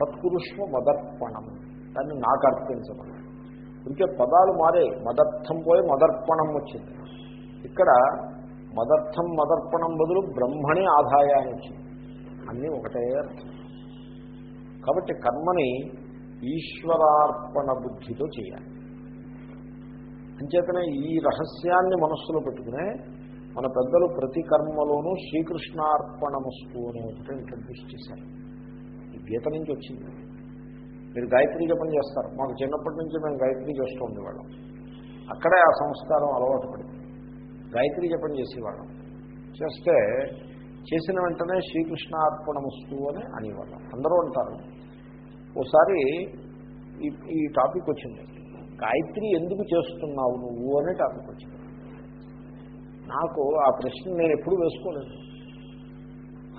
తత్పురుష్వ మదర్పణం. దాన్ని నాకు అర్పించమని ఇంకే పదాలు మారే మదర్థం పోయి మదర్పణం వచ్చింది. ఇక్కడ మదర్థం మదర్పణం బదులు బ్రహ్మణి ఆదాయాన్ని వచ్చింది అన్నీ ఒకటే అర్థం. కాబట్టి కర్మని ఈశ్వరార్పణ బుద్ధితో చేయాలి. అంచేతనే ఈ రహస్యాన్ని మనస్సులో పెట్టుకునే మన పెద్దలు ప్రతి కర్మలోనూ శ్రీకృష్ణార్పణమస్తు అని ఒకటి ఇంట్రడ్యూస్ చేశారు. ఈ గీత నుంచి వచ్చింది. మీరు గాయత్రి జపం చేస్తారు. మాకు చిన్నప్పటి నుంచి మేము గాయత్రి చేస్తూ ఉండేవాళ్ళం. అక్కడే ఆ సంస్కారం అలవాటు పడింది. గాయత్రి జపం చేసేవాళ్ళం. చేస్తే చేసిన వెంటనే శ్రీకృష్ణార్పణమస్తు అని అనేవాళ్ళం. అందరూ అంటారు. ఓసారి ఈ ఈ టాపిక్ వచ్చింది. గాయత్రి ఎందుకు చేస్తున్నావు నువ్వు అనే టాపిక్ వచ్చింది. నాకు ఆ ప్రశ్న నేను ఎప్పుడూ వేసుకోలేదు.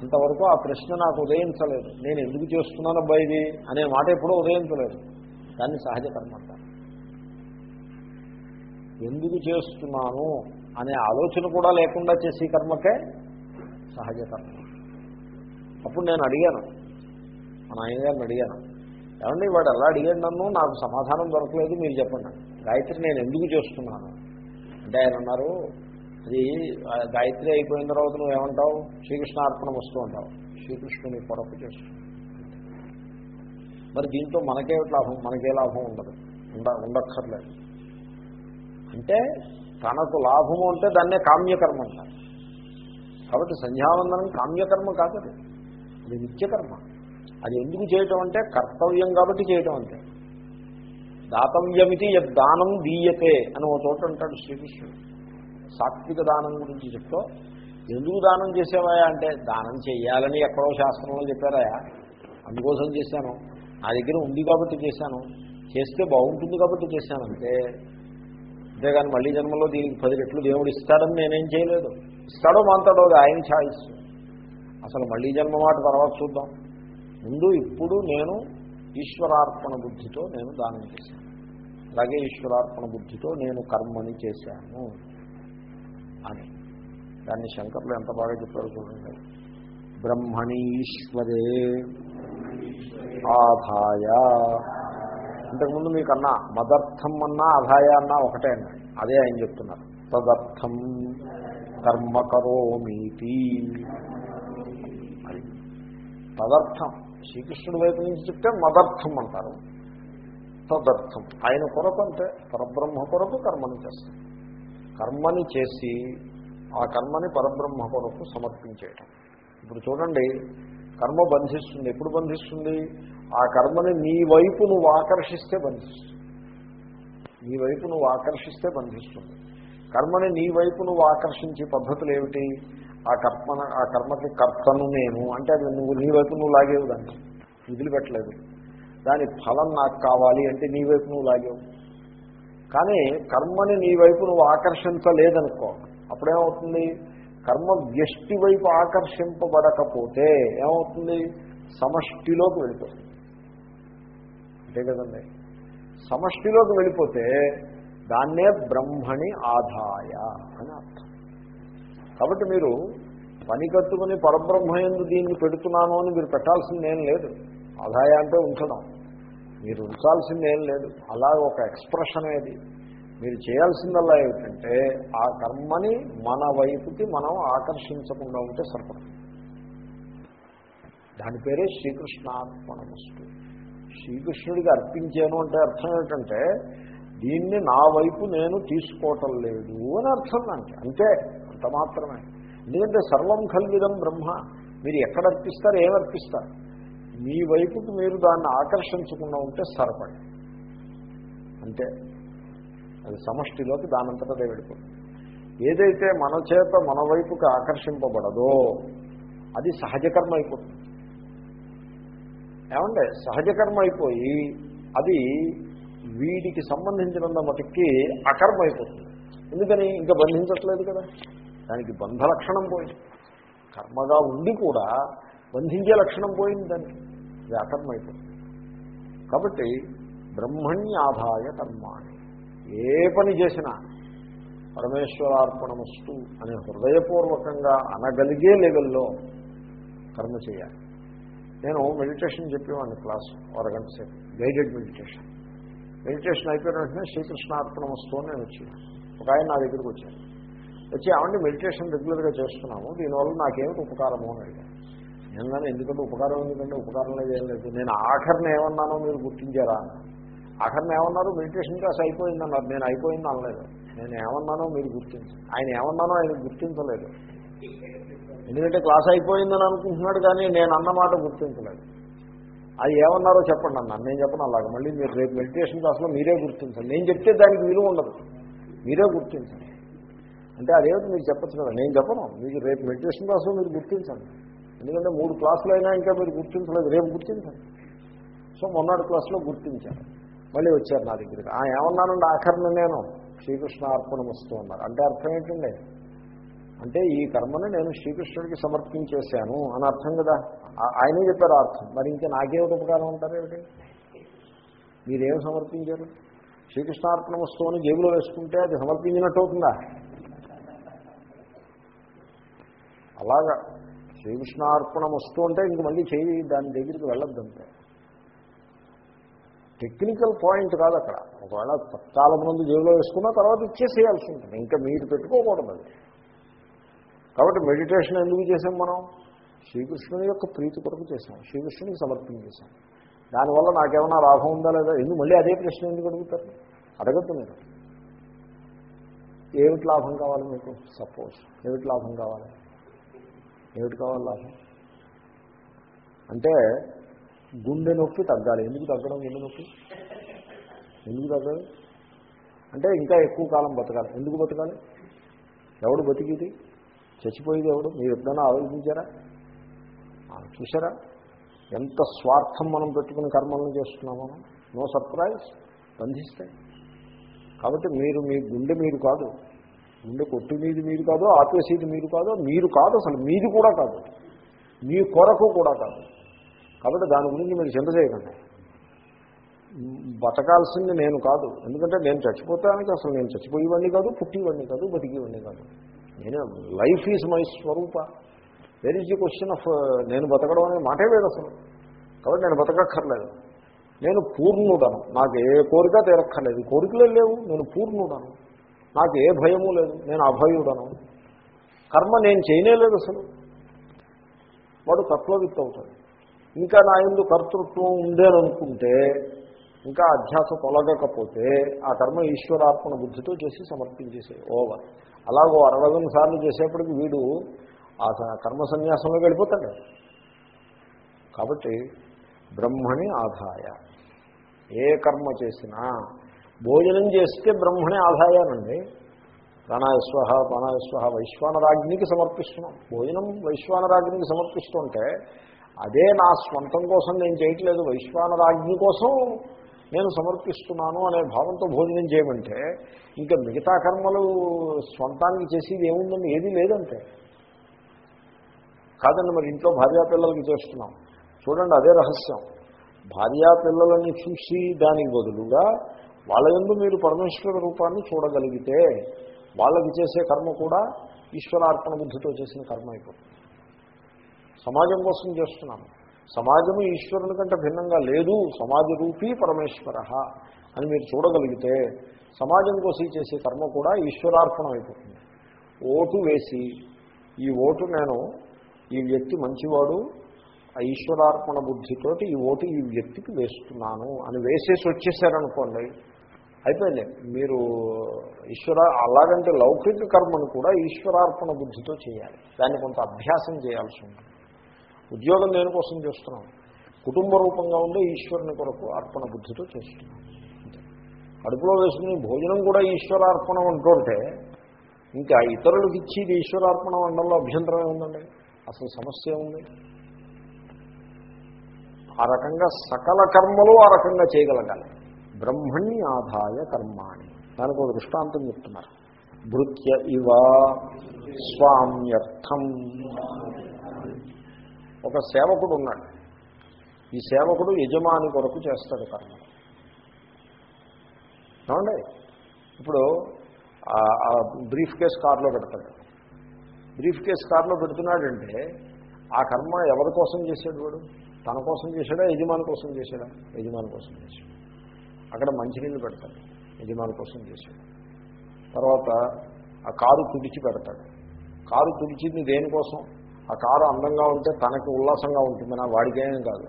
అంతవరకు ఆ ప్రశ్న నాకు ఉదయించలేదు. నేను ఎందుకు చేస్తున్నాను అబ్బాయి ఇది అనే మాట ఎప్పుడూ ఉదయించలేదు. దాన్ని సహజ కర్మ అంటారు. ఎందుకు చేస్తున్నాను అనే ఆలోచన కూడా లేకుండా చేసే కర్మకే సహజ కర్మ. అప్పుడు నేను అడిగాను. మా నాయనగారిని అడిగాను. ఏమండి వాడు ఎలా అడిగాడు నన్ను? నాకు సమాధానం దొరకలేదు మీరు చెప్పండి. గాయత్రి నేను ఎందుకు చేస్తున్నాను? అంటే ఆయన అన్నారు అది గాయత్రి అయిపోయిన తర్వాత నువ్వు ఏమంటావు శ్రీకృష్ణార్పణ వస్తూ ఉంటావు. శ్రీకృష్ణుని కొరకు చేస్తున్నావు మరి దీంతో మనకే లాభం? మనకే లాభం ఉండదు. ఉండ ఉండక్కర్లేదు. అంటే తనకు లాభము అంటే దాన్నే కామ్యకర్మ అంటారు. కాబట్టి సంధ్యావందనం కామ్యకర్మ కాదు అది. నిత్యకర్మ. అది ఎందుకు చేయటం అంటే కర్తవ్యం కాబట్టి చేయటం అంటే దాతవ్యమితి యద్దానం దీయతే అని ఒక చోట అంటాడు శ్రీకృష్ణుడు. సాత్విక దానం గురించి చెప్తూ ఎందుకు దానం చేసేవాయా అంటే దానం చేయాలని ఎక్కడో శాస్త్రంలో చెప్పారాయా అందుకోసం చేశాను. నా దగ్గర ఉంది కాబట్టి చేశాను. చేస్తే బాగుంటుంది కాబట్టి చేశాను. అంతేగాని మళ్ళీ జన్మలో దీనికి పది రెట్లు దేవుడు ఇస్తాడని నేనేం చేయలేదు. ఇస్తాడో మాంతాడో ఆయన ఛాయిస్. అసలు మళ్ళీ జన్మ మాట తర్వాత చూద్దాం. ముందు ఇప్పుడు నేను ఈశ్వరార్పణ బుద్ధితో నేను దానం చేశాను. అలాగే ఈశ్వరార్పణ బుద్ధితో నేను కర్మని చేశాను. అని. దాన్ని శంకర్లు ఎంత బాగా చెప్పారు చూడండి. బ్రహ్మణి ఈశ్వరే ఆధాయ. ఇంతకుముందు మీకు అన్నా మదర్థం అన్నా అధాయ అన్నా ఒకటే అన్నా అదే ఆయన చెప్తున్నారు. తదర్థం కర్మ కరోమీతి. అది తదర్థం. శ్రీకృష్ణుడి వైపు నుంచి చెప్తే మదర్థం అంటారు. తదర్థం. ఆయన కొరకు అంటే పరబ్రహ్మ కొరకు కర్మని చేస్తుంది కర్మని చేసి ఆ కర్మని పరబ్రహ్మ కొరకు సమర్పించేయటం. ఇప్పుడు చూడండి కర్మ బంధిస్తుంది. ఎప్పుడు బంధిస్తుంది? ఆ కర్మని నీ వైపు నువ్వు ఆకర్షిస్తే బంధిస్తుంది. నీ వైపు నువ్వు ఆకర్షిస్తే బంధిస్తుంది. కర్మని నీ వైపు నువ్వు ఆకర్షించే పద్ధతులు ఏమిటి? ఆ కర్మ ఆ కర్మకి కర్తను నేను. అంటే అది నువ్వు నీ వైపు నువ్వు లాగేవు దాన్ని. వదిలిపెట్టలేదు. దాని ఫలం నాకు కావాలి అంటే నీ వైపు నువ్వు లాగేవు. కానీ కర్మని నీ వైపు నువ్వు ఆకర్షించలేదనుకో. అప్పుడేమవుతుంది? కర్మ వ్యష్టి వైపు ఆకర్షింపబడకపోతే ఏమవుతుంది? సమష్టిలోకి వెళ్ళిపోతుంది. అంతే కదండి. సమష్టిలోకి వెళ్ళిపోతే దాన్నే బ్రహ్మణి ఆదాయ అని అర్థం. కాబట్టి మీరు పని కట్టుకుని పరబ్రహ్మయందు దీన్ని పెడుతున్నాను అని మీరు పెట్టాల్సిందేం లేదు. ఆదాయ అంటే ఉంచడం. మీరు ఉంచాల్సిందేం లేదు. అలా ఒక ఎక్స్ప్రెషన్ ఏది? మీరు చేయాల్సిందల్లా ఏమిటంటే ఆ కర్మని మన వైపుకి మనం ఆకర్షించకుండా ఉంటే సరిపడుతుంది దాని పేరే శ్రీకృష్ణార్పణమస్తు. శ్రీకృష్ణుడికి అర్పించాను అంటే అర్థం ఏంటంటే దీన్ని నా వైపు నేను తీసుకోవటం లేదు అని అర్థం అంటే అంతే అంత మాత్రమే. ఎందుకంటే సర్వం కల్విదం బ్రహ్మ. మీరు ఎక్కడ అర్పిస్తారు ఏమర్పిస్తారు మీ వైపుకి మీరు దాన్ని ఆకర్షించకుండా ఉంటే సరపడి అంతే అది సమష్టిలోకి దానంతటదే వెళ్ళిపోతుంది. ఏదైతే మన చేత మన వైపుకి ఆకర్షింపబడదో అది సహజకర్మ అయిపోతుంది. ఏమంటే సహజకర్మ అయిపోయి అది వీడికి సంబంధించినంత మటుకి అకర్మ అయిపోతుంది. ఎందుకని? ఇంకా బంధించట్లేదు కదా. దానికి బంధ లక్షణం పోయింది. కర్మగా ఉండి కూడా బంధించే లక్షణం పోయింది దానికి. అది అకర్మైపోతుంది కాబట్టి బ్రహ్మణ్యాధాయ కర్మాణి. ఏ పని చేసినా పరమేశ్వరార్పణమస్తు అని హృదయపూర్వకంగా అనగలిగే లెవెల్లో కర్మ చేయాలి. నేను మెడిటేషన్ చెప్పేవాడిని క్లాస్ అరగంట సేపు గైడెడ్ మెడిటేషన్. మెడిటేషన్ అయిపోయిన వెంటనే శ్రీకృష్ణార్పణమస్తు అని నేను వచ్చాను. ఒక ఆయన నా దగ్గరికి వచ్చాను వచ్చి ఏమంటే మెడిటేషన్ రెగ్యులర్గా చేస్తున్నాము దీనివల్ల నాకేమిటి ఉపకారము? అని అడిగాను నేను ఎందుకంటే ఉపకారం ఎందుకంటే ఉపకారం లేదు ఏం లేదు. నేను ఆఖరిని ఏమన్నానో మీరు గుర్తించారా? ఆఖరిని ఏమన్నారు? మెడిటేషన్ క్లాస్ అయిపోయిందన్నారు. నేను అయిపోయింది అనలేదు. నేను ఏమన్నానో మీరు గుర్తించండి ఆయన ఏమన్నానో ఆయన గుర్తించలేదు. ఎందుకంటే క్లాస్ అయిపోయిందని అనుకుంటున్నాడు కానీ నేను అన్నమాట గుర్తించలేదు. అది ఏమన్నారో చెప్పండి అన్న. నేను చెప్పను అలాగే. మళ్ళీ మీరు రేపు మెడిటేషన్ క్లాస్లో మీరే గుర్తించండి. నేను చెప్తే దానికి విలువ ఉండదు. మీరే గుర్తించండి. అంటే అదేమిటి మీరు చెప్పచ్చు కదా? నేను చెప్పను. మీకు రేపు మెడిటేషన్ క్లాస్లో మీరు గుర్తించండి. ఎందుకంటే మూడు క్లాసులు అయినా ఇంకా మీరు గుర్తించలేదు. రేపు గుర్తించండి. సో మొన్నటి క్లాసులో గుర్తించాను. మళ్ళీ వచ్చారు నా దగ్గరికి. ఆ ఏమన్నానండి ఆఖరిని నేను శ్రీకృష్ణ అర్పణమస్తూ ఉన్నారు అంటే అర్థం ఏంటండి? అంటే ఈ కర్మని నేను శ్రీకృష్ణుడికి సమర్పించేశాను అని అర్థం కదా? ఆ- ఆయనే చెప్పారు అర్థం. మరి ఇంకా నాకేమిటి ఉపకారం ఉంటారు ఏమిటి? మీరేం సమర్పించారు? శ్రీకృష్ణార్పణ వస్తువుని జేబులో వేసుకుంటే అది సమర్పించినట్టు అవుతుందా? అలాగా. శ్రీకృష్ణార్పణం వస్తూ ఉంటే ఇంక మళ్ళీ చేయి దాని దగ్గరికి వెళ్ళొద్దంతే. టెక్నికల్ పాయింట్ కాదు అక్కడ. ఒకవేళ తత్కాలం ముందు జేబులో వేసుకున్న తర్వాత ఇచ్చేసేయాల్సి ఉంటుంది. ఇంకా మీరు పెట్టుకోకూడదు అది. కాబట్టి మెడిటేషన్ ఎందుకు చేసాం మనం? శ్రీకృష్ణుని యొక్క ప్రీతి కొరకు చేసాం. శ్రీకృష్ణునికి సమర్పించేసాం దానివల్ల నాకేమైనా లాభం ఉందా లేదా? ఎందుకు మళ్ళీ అదే ప్రశ్న ఎందుకు అడుగుతారు? అడగద్దు మీరు. ఏమిటి లాభం కావాలి మీకు? సపోజ్. ఏమిటి లాభం కావాలి? ఏమిటి కావాలి లాభం? అంటే గుండె నొప్పి తగ్గాలి. ఎందుకు తగ్గడం? గుండె నొప్పి? ఎందుకు తగ్గాలి అంటే ఇంకా ఎక్కువ కాలం బతకాలి. ఎందుకు బతకాలి? ఎవడు బతికిది? చచ్చిపోయేది ఎవడు? మీరు ఎప్పుడైనా ఆలోచించారా? చూసారా ఎంత స్వార్థం మనం పెట్టుకుని కర్మలను చేస్తున్నామో? నో సర్ప్రైజ్ బంధిస్తాయి కాబట్టి మీరు మీ గుండె మీరు కాదు. ముందు కొట్టు మీది మీరు కాదు ఆపేసేది మీరు కాదు మీరు కాదు అసలు మీది కూడా కాదు. మీ కొరకు కూడా కాదు. కాబట్టి దాని గురించి మీరు చింత చేయకండి. బతకాల్సింది నేను కాదు. ఎందుకంటే నేను చచ్చిపోతానికి అసలు నేను చచ్చిపోయేవాడిని కాదు పుట్టివాడిని కాదు బతికేవాడిని కాదు. నేను life is my Swaroopa. Where is the question of నేను బతకడం అనే మాటే లేదు అసలు. కాబట్టి నేను బతకక్కర్లేదు. నేను పూర్ణుడను. నాకు ఏ కోరిక తీరక్కర్లేదు. కోరికలే లేవు. నేను పూర్ణుడను. నాకు ఏ భయము లేదు నేను అభయుడను. కర్మ నేను చేయనేలేదు అసలు. వాడు తత్వవిత్ అవుతాడు ఇంకా నా ఎందు కర్తృత్వం ఉందేననుకుంటే ఇంకా అధ్యాస తొలగకపోతే ఆ కర్మ ఈశ్వరార్పణ బుద్ధితో చేసి సమర్పించేసే ఓవర్. అలాగో అరవై సార్లు చేసేప్పటికి వీడు ఆ కర్మ సన్యాసంలో వెళ్ళిపోతాడు. కాబట్టి బ్రహ్మని ఆదాయ ఏ కర్మ చేసినా భోజనం చేస్తే బ్రహ్మణే ఆదాయానండి. ప్రాణాయస్వహ ప్రాణాయస్వహ వైశ్వానరాగ్నికి సమర్పిస్తున్నాం. భోజనం వైశ్వానరాగ్నికి సమర్పిస్తుంటే అదే నా స్వంతం కోసం నేను చేయట్లేదు వైశ్వానరాజ్ఞి కోసం నేను సమర్పిస్తున్నాను అనే భావంతో భోజనం చేయమంటే ఇంకా మిగతా కర్మలు స్వంతానికి చేసేది ఏముందని ఏది లేదంటే. కాదండి మరి ఇంట్లో భార్యాపిల్లలకి చేస్తున్నాం. చూడండి అదే రహస్యం. భార్యాపిల్లలని చూసి దానికి బదులుగా వాళ్ళ ఎందు మీరు పరమేశ్వర రూపాన్ని చూడగలిగితే వాళ్ళకి చేసే కర్మ కూడా ఈశ్వరార్పణ బుద్ధితో చేసిన కర్మ అయిపోతుంది. సమాజం కోసం చేస్తున్నాము సమాజము ఈశ్వరుని కంటే భిన్నంగా లేదు. సమాజ రూపీ పరమేశ్వర అని మీరు చూడగలిగితే సమాజం కోసం చేసే కర్మ కూడా ఈశ్వరార్పణం అయిపోతుంది. ఓటు వేసి ఈ ఓటు నేను ఈ వ్యక్తి మంచివాడు ఆ ఈశ్వరార్పణ బుద్ధితోటి ఈ ఓటు ఈ వ్యక్తికి వేస్తున్నాను అని వేసేసి వచ్చేసారనుకోండి అయిపోయింది. మీరు ఈశ్వర అలాగంటే లౌకిక కర్మను కూడా ఈశ్వరార్పణ బుద్ధితో చేయాలి. దాన్ని కొంత అభ్యాసం చేయాల్సి ఉంటుంది. ఉద్యోగం దేనికోసం చేస్తున్నాం? కుటుంబ రూపంగా ఉండే ఈశ్వరుని కొరకు అర్పణ బుద్ధితో చేస్తున్నాం. అడుపులో కడుపులో వేసుకుని భోజనం కూడా ఈశ్వరార్పణం అంటుంటే ఇంకా ఇతరులకు ఇచ్చి ఇది ఈశ్వరార్పణం అనడంలో అభ్యంతరం ఏముందండి? అసలు సమస్య ఉంది ఆ రకంగా సకల కర్మలు ఆ రకంగా చేయగలగాలి. బ్రహ్మణ్ణి ఆదాయ కర్మాణి. దానికి ఒక దృష్టాంతం చెప్తున్నారు. భృత్య ఇవ స్వామ్యర్థం. ఒక సేవకుడు ఉన్నాడు. ఈ సేవకుడు యజమాని కొరకు చేస్తాడు కర్మ. ఏమండి? ఇప్పుడు బ్రీఫ్ కేస్ కార్లో పెడతాడు. బ్రీఫ్ కేస్ కార్లో పెడుతున్నాడంటే ఆ కర్మ ఎవరి కోసం చేశాడు వాడు? తన కోసం చేశాడా యజమాని కోసం చేశాడా? యజమాని కోసం చేశాడు. అక్కడ మంచినీళ్ళు పెడతాడు. యజమాని కోసం చేశాడు. తర్వాత ఆ కారు తుడిచి పెడతాడు. కారు తుడిచింది దేనికోసం? ఆ కారు అందంగా ఉంటే తనకి ఉల్లాసంగా ఉంటుందనా? వాడికేం కాదు.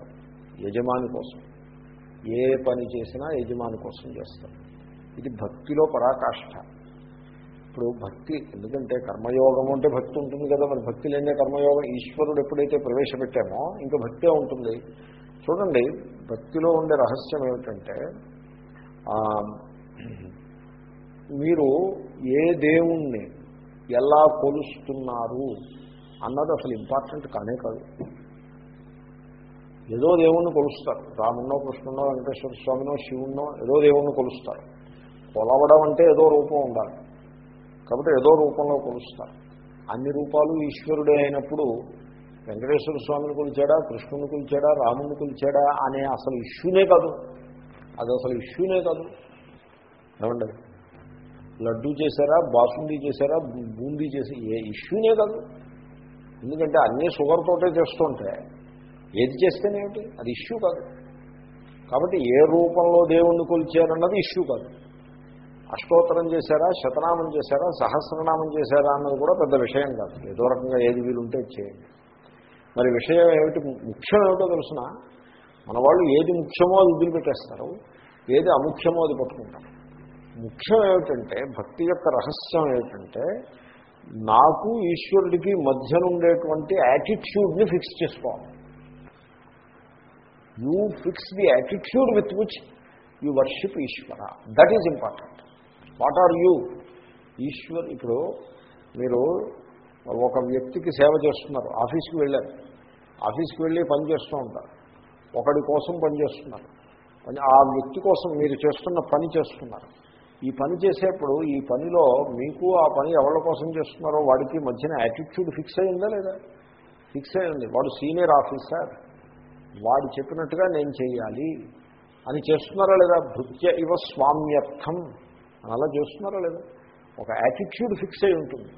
యజమాని కోసం. ఏ పని చేసినా యజమాని కోసం చేస్తాడు. ఇది భక్తిలో పరాకాష్ఠ ఇప్పుడు భక్తి ఎందుకంటే కర్మయోగం అంటే భక్తి ఉంటుంది కదా మరి భక్తి లేనే కర్మయోగం ఈశ్వరుడు ఎప్పుడైతే ప్రవేశపెట్టామో ఇంకా భక్తే ఉంటుంది. చూడండి భక్తిలో ఉండే రహస్యం ఏమిటంటే మీరు ఏ దేవుణ్ణి ఎలా కొలుస్తున్నారు అన్నది అసలు ఇంపార్టెంట్ కానే కాదు. ఏదో దేవుణ్ణి కొలుస్తారు. రామున్నో కృష్ణున్నో వెంకటేశ్వర స్వామినో శివున్నో ఏదో దేవుణ్ణి కొలుస్తారు. కొలవడం అంటే ఏదో రూపం ఉండాలి. కాబట్టి ఏదో రూపంలో కొలుస్తారు. అన్ని రూపాలు ఈశ్వరుడే అయినప్పుడు వెంకటేశ్వర స్వామిని కొలిచాడా కృష్ణుని కొలిచాడా రాముని కొలిచాడా అనే అసలు ఇష్యూనే కాదు. అది అసలు ఇష్యూనే కాదు. ఏమండి? లడ్డూ చేశారా బాసుండీ చేశారా బూందీ చేసి ఏ ఇష్యూనే కాదు. ఎందుకంటే అన్నీ షుగర్ తోటే చేస్తుంటే ఏది చేస్తేనేమిటి అది ఇష్యూ కాదు. కాబట్టి ఏ రూపంలో దేవుణ్ణి కొలిచారన్నది ఇష్యూ కాదు. అష్టోత్తరం చేశారా శతనామం చేశారా సహస్రనామం చేశారా అన్నది కూడా పెద్ద విషయం కాదు. ఏదో రకంగా ఏది వీలుంటే చేయండి. మరి విషయం ఏమిటి? ముఖ్యం ఏమిటో తెలుసిన? మన వాళ్ళు ఏది ముఖ్యమో అది వదిలిపెట్టేస్తారు ఏది అముఖ్యమో అది పట్టుకుంటారు. ముఖ్యం ఏమిటంటే భక్తి యొక్క రహస్యం ఏమిటంటే నాకు ఈశ్వరుడికి మధ్యనుండేటువంటి యాటిట్యూడ్ని ఫిక్స్ చేసుకోవాలి. You fix the attitude with which you worship Ishwara. That is important what are you Ishwar ఇప్పుడు మీరు ఒక వ్యక్తికి సేవ చేస్తున్నారు ఆఫీస్కి వెళ్ళారు. ఆఫీస్కి వెళ్ళి పని చేస్తూ ఉంటారు. ఒకడి కోసం పని చేస్తున్నారు. ఆ వ్యక్తి కోసం మీరు చేస్తున్న పని చేస్తున్నారు. ఈ పని చేసేప్పుడు ఈ పనిలో మీకు ఆ పని ఎవరి కోసం చేస్తున్నారో వాడికి మధ్యన యాటిట్యూడ్ ఫిక్స్ అయిందా లేదా? ఫిక్స్ అయింది. వాడు సీనియర్ ఆఫీసర్ వాడు చెప్పినట్టుగా నేను చేయాలి. అని చేస్తున్నారా లేదా? భృత్య ఇవ స్వామ్యర్థం. అని అలా చేస్తున్నారా లేదా? ఒక యాటిట్యూడ్ ఫిక్స్ అయి ఉంటుంది.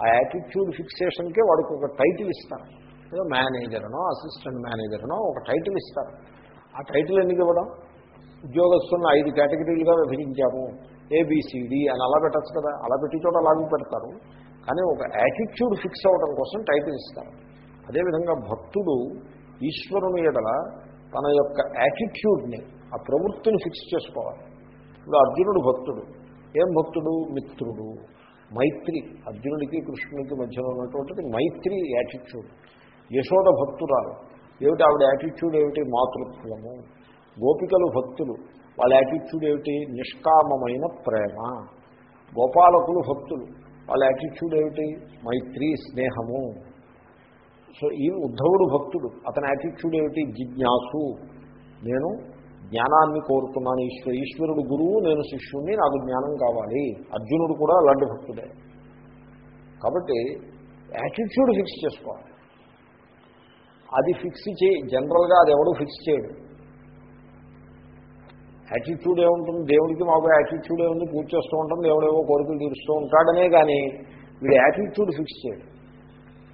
ఆ యాటిట్యూడ్ ఫిక్సేషన్కే వాడికి ఒక టైటిల్ ఇస్తారు. ఏదో మేనేజర్నో అసిస్టెంట్ మేనేజర్నో ఒక టైటిల్ ఇస్తారు. ఆ టైటిల్ ఎందుకు ఇవ్వడం? ఉద్యోగస్తున్న ఐదు కేటగిరీలుగా విభజించాము. ఏబిసిడి అని అలా పెట్టచ్చు కదా. అలా పెట్టి చోట అలాగే పెడతారు. కానీ ఒక యాటిట్యూడ్ ఫిక్స్ అవ్వడం కోసం టైటిల్ ఇస్తారు. అదేవిధంగా భక్తుడు ఈశ్వరుని ఎడల తన యొక్క యాటిట్యూడ్ని ఆ ప్రవృత్తిని ఫిక్స్ చేసుకోవాలి. ఇప్పుడు అర్జునుడు భక్తుడు. ఏం భక్తుడు? మిత్రుడు. మైత్రి. అర్జునుడికి కృష్ణుడికి మధ్యలో ఉన్నటువంటిది మైత్రి యాటిట్యూడ్ యశోద భక్తురాలు. ఏమిటి ఆవిడ యాటిట్యూడ్ ఏమిటి? మాతృత్వము. గోపికలు భక్తులు. వాళ్ళ యాటిట్యూడ్ ఏమిటి? నిష్కామమైన ప్రేమ. గోపాలకులు భక్తులు. వాళ్ళ యాటిట్యూడ్ ఏమిటి? మైత్రి స్నేహము. సో ఈ ఉద్ధవుడు భక్తుడు. అతని యాటిట్యూడ్ ఏమిటి? జిజ్ఞాసు. నేను జ్ఞానాన్ని కోరుతున్నాను. ఈశ్వరు ఈశ్వరుడు గురువు నేను శిష్యుణ్ణి నాకు జ్ఞానం కావాలి. అర్జునుడు కూడా అలాంటి భక్తుడే. కాబట్టి యాటిట్యూడ్ ఫిక్స్ చేసుకోవాలి. అది ఫిక్స్ చేయి. జనరల్గా అది ఎవడు ఫిక్స్ చేయడు. యాటిట్యూడ్ ఏముంటుంది? దేవుడికి మాకు యాటిట్యూడ్ ఏముంది? పూజ చేస్తూ ఉంటాం దేవుడేవో కోరికలు తీరుస్తూ ఉంటాడనే కానీ వీడు యాటిట్యూడ్ ఫిక్స్ చేయడు.